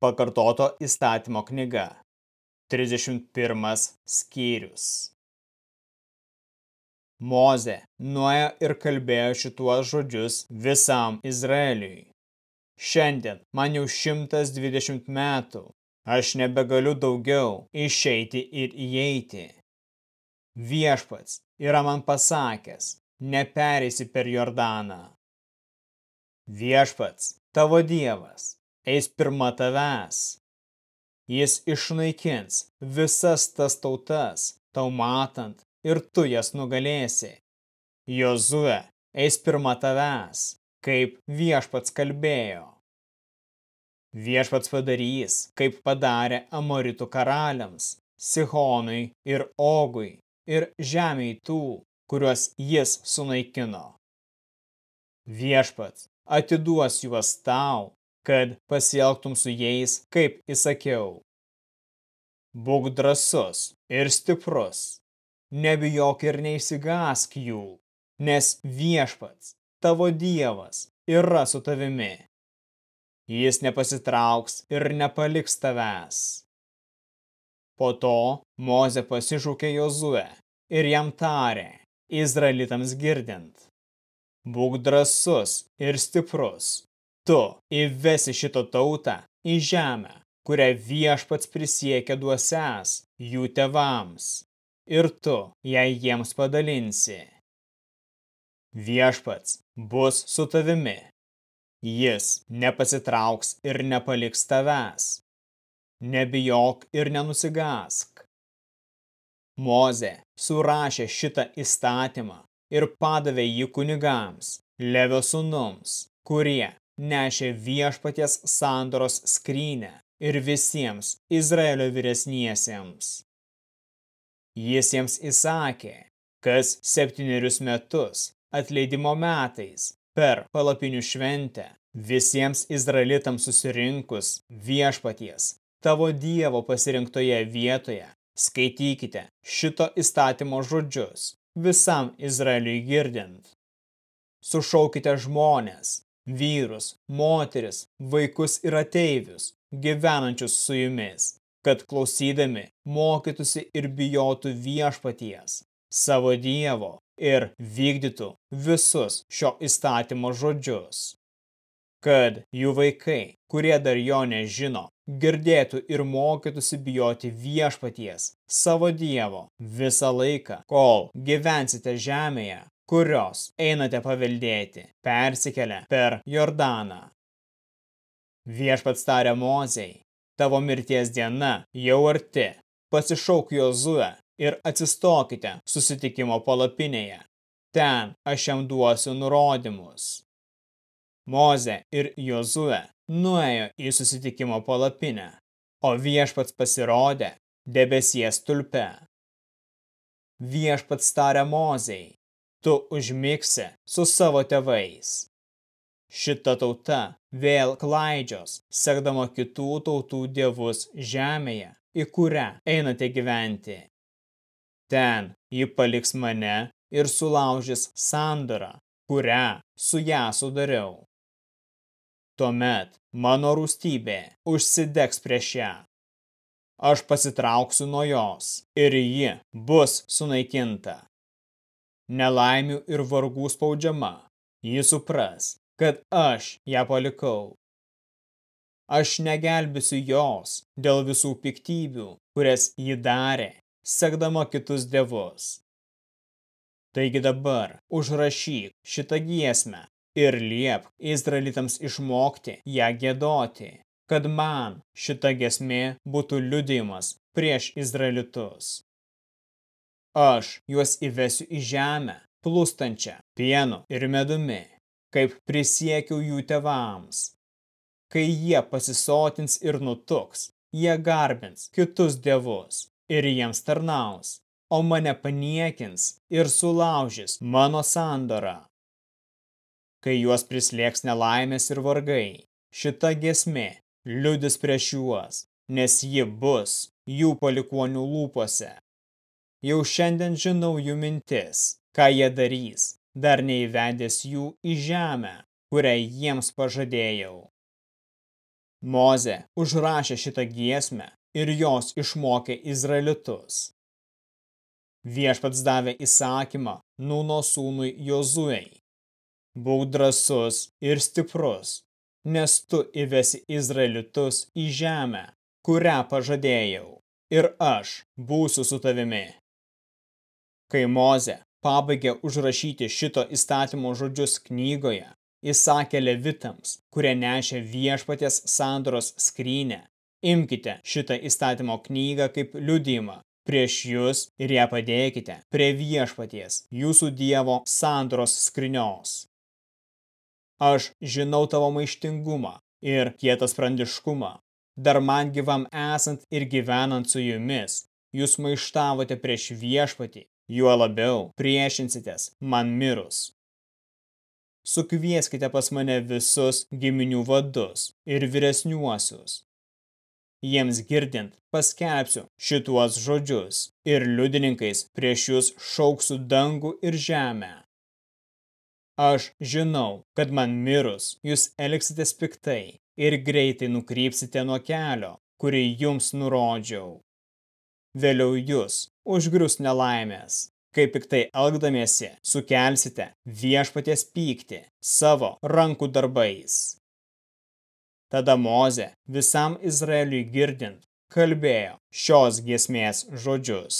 Pakartoto įstatymo knyga. 31 skyrius. Moze nuėjo ir kalbėjo šituos žodžius visam Izraeliui. Šiandien man jau 120 metų, aš nebegaliu daugiau išeiti ir įeiti. Viešpats yra man pasakęs, nepereisi per Jordaną. Viešpats, tavo dievas, eis pirma tavęs. Jis išnaikins visas tas tautas, tau matant, ir tu jas nugalėsi. Jozue eis pirma tavęs, kaip viešpats kalbėjo. Viešpats padarys, kaip padarė Amoritų karaliams, Sihonui ir Ogui ir žemiai tų, kuriuos jis sunaikino. Viešpats atiduos juos tau kad pasielgtum su jais, kaip įsakiau. Būk drasus ir stiprus, nebijok ir neįsigask jų, nes viešpats, tavo dievas, yra su tavimi. Jis nepasitrauks ir nepaliks tavęs. Po to Moze pasišūkė Jozue ir jam tarė, Izraelitams girdint. Būk drasus ir stiprus, tu įvesi šito tautą į žemę, kurią viešpats prisiekė duosęs jų tevams, ir tu ją jiems padalinsi. Viešpats bus su tavimi, jis nepasitrauks ir nepaliks tavęs, nebijok ir nenusigask. Moze surašė šitą įstatymą ir padavė jį kunigams, Levio sūnums, kurie nešė viešpaties sandoros skrynę ir visiems Izraelio vyresniesiems. Jis jiems įsakė, kas septynerius metus atleidimo metais per palapinių šventę visiems Izraelitams susirinkus viešpaties tavo dievo pasirinktoje vietoje skaitykite šito įstatymo žodžius visam Izraeliui girdint. Sušaukite žmonės, vyrus, moteris, vaikus ir ateivius, gyvenančius su jumis, kad klausydami mokytųsi ir bijotų viešpaties, savo dievo ir vykdytų visus šio įstatymo žodžius. Kad jų vaikai, kurie dar jo nežino, girdėtų ir mokytųsi bijoti viešpaties, savo dievo, visą laiką, kol gyvensite žemėje, kurios einate paveldėti, persikelia per Jordaną. Viešpats tarė Mozei, tavo mirties diena jau arti, pasišauk Jozuę ir atsistokite susitikimo palapinėje. Ten aš jam duosiu nurodymus. Moze ir Jozuė nuėjo į susitikimo palapinę, o viešpats pasirodė debesies tulpe. Viešpats tarė Mozei, tu užmigsi su savo tėvais. Šita tauta vėl klaidžios, sekdama kitų tautų dievus žemėje, į kurią einate gyventi. Ten ji paliks mane ir sulaužys sandorą, kurią su ją sudariau. Tuomet mano rūstybė užsidegs prieš ją. Aš pasitrauksiu nuo jos ir ji bus sunaikinta nelaimių ir vargų spaudžiama, ji supras, kad aš ją palikau. Aš negelbėsiu jos dėl visų piktybių, kurias ji darė, sekdama kitus dievus. Taigi dabar užrašyk šitą giesmę ir liep Izraelitams išmokti ją gėdoti, kad man šita giesmė būtų liudijimas prieš Izraelitus. Aš juos įvesiu į žemę, plūstančią pienu ir medumi, kaip prisiekiau jų tevams. Kai jie pasisotins ir nutuks, jie garbins kitus dievus ir jiems tarnaus, o mane paniekins ir sulaužys mano sandorą. Kai juos prislėgs nelaimės ir vargai, šita gesmė liudis prieš juos, nes ji bus jų palikonių lūpose. Jau šiandien žinau jų mintis, ką jie darys, dar neįvedęs jų į žemę, kurią jiems pažadėjau. Moze užrašė šitą giesmę ir jos išmokė izraelitus. Viešpats davė įsakymą Nuno sūnui Jozuei. Būk drasus ir stiprus, nes tu įvesi izraelitus į žemę, kurią pažadėjau, ir aš būsiu su tavimi. Kai Moze pabaigė užrašyti šito įstatymo žodžius knygoje, įsakė levitams, kurie nešė viešpatės sandoros skrynę, imkite šitą įstatymo knygą kaip liudymą prieš jūs ir ją padėkite prie viešpaties, jūsų dievo sandoros skrinios. Aš žinau tavo maištingumą ir kietas prandiškumą. Dar man gyvam esant ir gyvenant su jumis, jūs maištavote prieš viešpatį juo labiau priešinsitės man mirus. Sukvieskite pas mane visus giminių vadus ir vyresniuosius. Jiems girdint paskelbsiu šituos žodžius ir liudininkais prieš jūs šauksiu dangų ir žemę. Aš žinau, kad man mirus jūs elgsitės piktai ir greitai nukrypsite nuo kelio, kurį jums nurodžiau. Vėliau jūs užgrius nelaimės, kai piktai elgdamiesi sukelsite viešpaties pyktį savo rankų darbais. Tada Moze visam Izraeliui girdint kalbėjo šios giesmės žodžius.